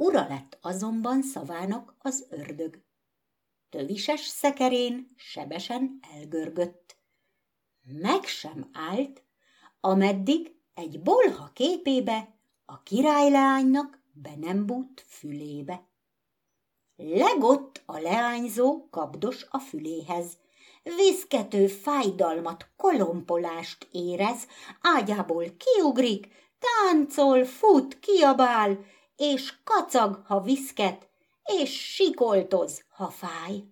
ura lett azonban szavának az ördög. Tövises szekerén sebesen elgörgött. Meg sem állt, ameddig egy bolha képébe a királyleánynak be nem bújt fülébe. Legott a leányzó kapdos a füléhez, viszkető fájdalmat, kolompolást érez, ágyából kiugrik, táncol, fut, kiabál, és kacag, ha viszket, és sikoltoz, ha fáj.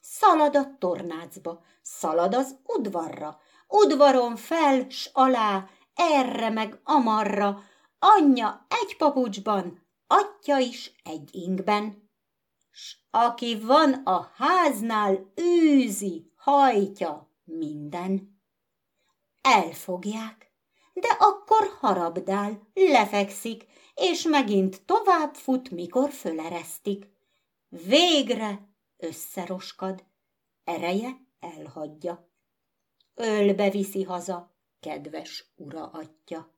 Szalad a tornácba, szalad az udvarra, udvaron fel s alá, erre meg amarra, anyja egy papucsban, atya is egy ingben. S aki van a háznál, űzi, hajtja minden. Elfogják, de akkor harabdál, lefekszik, és megint tovább fut, mikor föleresztik. Végre összeroskad, ereje elhagyja. Ölbe viszi haza, kedves ura atya.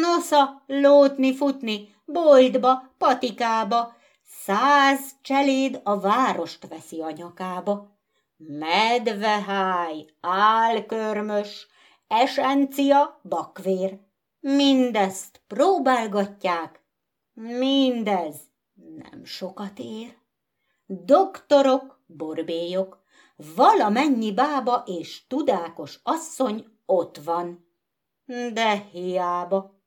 Nosza, lótni, futni, boltba, patikába, száz cseléd a várost veszi a nyakába. Medveháj, álkörmös, esencia, bakvér, mindezt próbálgatják, mindez nem sokat ér. Doktorok, borbélyok, valamennyi bába és tudákos asszony ott van, de hiába.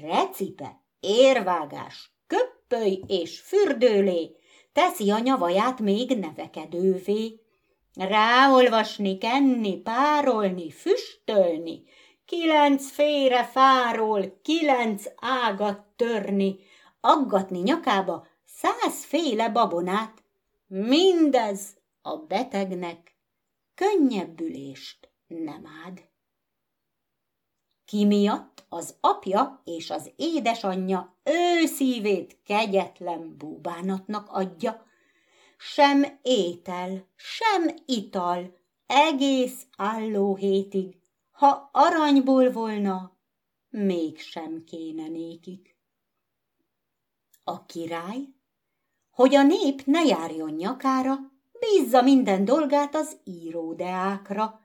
Recipe, érvágás, köppöly és fürdőlé teszi a nyavaját még nevekedővé. Ráolvasni, kenni, párolni, füstölni, kilenc félre fáról, kilenc ágat törni, aggatni nyakába százféle babonát. Mindez a betegnek könnyebbülést nem ád. Ki miatt az apja és az édesanyja ő szívét kegyetlen búbánatnak adja, sem étel, sem ital, egész álló hétig, ha aranyból volna, mégsem kéne nékik. A király, hogy a nép ne járjon nyakára, bízza minden dolgát az íródeákra.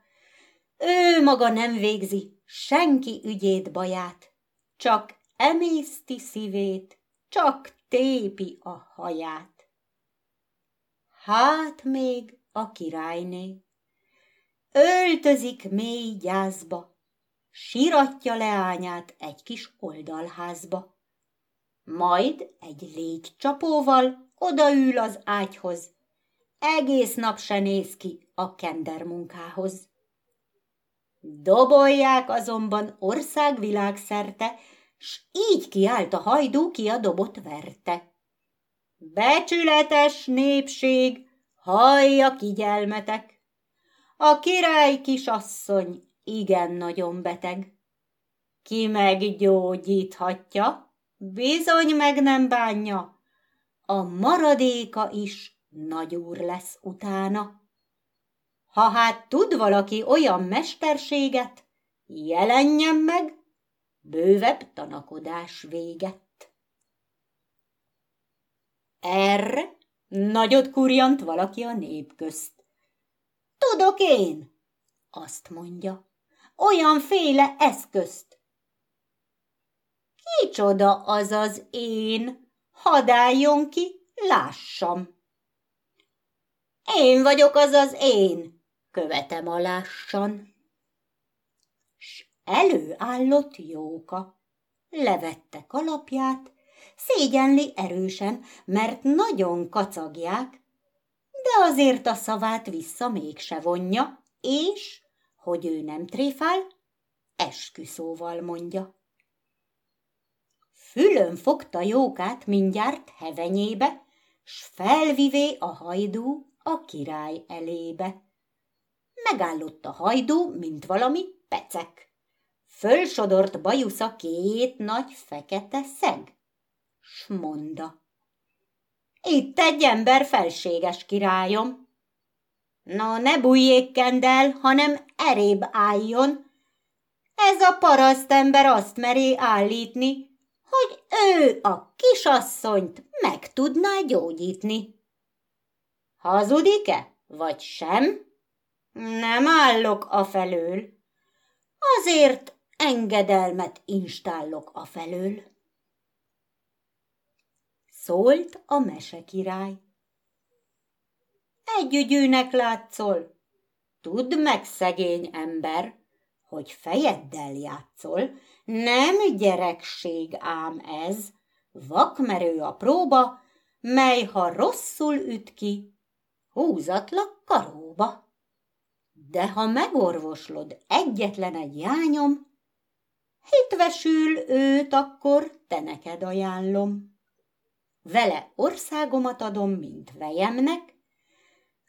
Ő maga nem végzi senki ügyét, baját, csak emészti szívét, csak tépi a haját. Hát még a királyné, öltözik mély gyászba, siratja leányát egy kis oldalházba. Majd egy légycsapóval odaül az ágyhoz, egész nap se néz ki a kender munkához. Dobolják azonban országvilág szerte, s így kiállt a hajdú, ki a dobot verte. Becsületes népség, hallja kigyelmetek! A király kisasszony igen nagyon beteg. Ki meggyógyíthatja, bizony meg nem bánja, a maradéka is nagyúr lesz utána. Ha hát tud valaki olyan mesterséget, jelenjen meg, bővebb tanakodás véget. Erre nagyot kurjant valaki a nép közt. Tudok én, azt mondja, olyanféle eszközt. Kicsoda az az én, hadd álljon ki, lássam. Én vagyok az az én, követem alássan. S előállott Jóka, levette kalapját, szégyenli erősen, mert nagyon kacagják, de azért a szavát vissza mégse vonja, és, hogy ő nem tréfál, esküszóval mondja. Fülön fogta Jókát mindjárt hevenyébe, s felvivé a hajdú a király elébe. Megállott a hajdú, mint valami pecek. Fölsodort bajusza két nagy fekete szeg. S monda. Itt egy ember felséges királyom. Na, ne bújjék kendel, hanem erébb álljon. Ez a parasztember azt meré állítni, hogy ő a kisasszonyt meg tudná gyógyítni. Hazudik-e, vagy sem? Nem állok a felől. Azért engedelmet instállok a felől. Szólt a mesekirály. Együgyűnek látszol, tudd meg, szegény ember, hogy fejeddel játszol, nem gyerekség ám ez, vakmerő a próba, mely ha rosszul üt ki, húzatlak karóba. De ha megorvoslod egyetlen egy jányom, hitvesül őt akkor te neked ajánlom. Vele országomat adom, mint vejemnek,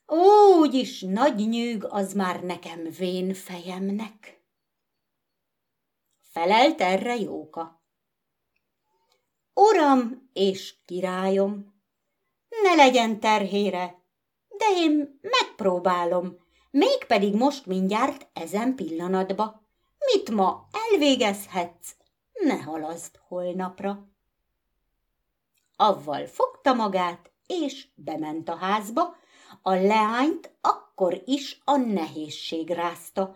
úgy is nagy nyűg az már nekem vén fejemnek. Felelt erre Jóka. Uram és királyom, ne legyen terhére, de én megpróbálom, mégpedig most mindjárt ezen pillanatba. Mit ma elvégezhetsz, ne halaszd holnapra. Avval fogta magát, és bement a házba, a leányt akkor is a nehézség rázta.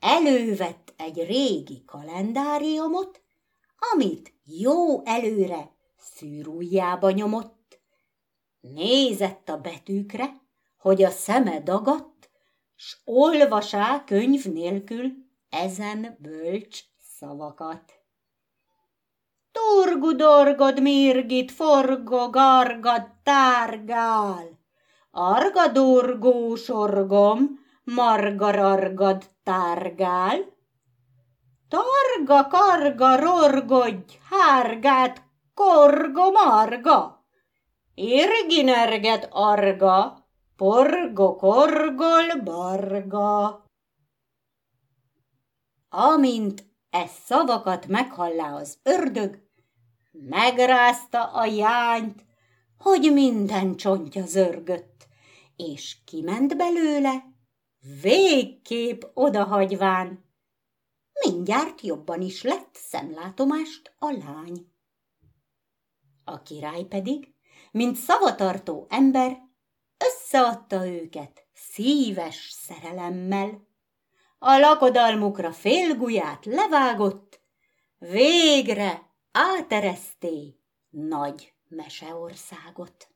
Elővett egy régi kalendáriumot, amit jó előre szűrújjába nyomott. Nézett a betűkre, hogy a szeme dagadt, s olvasá könyv nélkül ezen bölcs szavakat. Turgudorgod mirgit, forgog, gargad, tárgál, argadurgó sorgom, margarargad tárgál. Targa, karga, rorgodj, hárgát, korgo, marga, irginerget arga, porgo, korgol, barga. Amint e szavakat meghallá az ördög, megrázta a jányt, hogy minden csontja zörgött, és kiment belőle, végképp odahagyván. Mindjárt jobban is lett szemlátomást a lány. A király pedig, mint szavatartó ember, összeadta őket szíves szerelemmel. A lakodalmukra félguját levágott, végre átereszté nagy meseországot.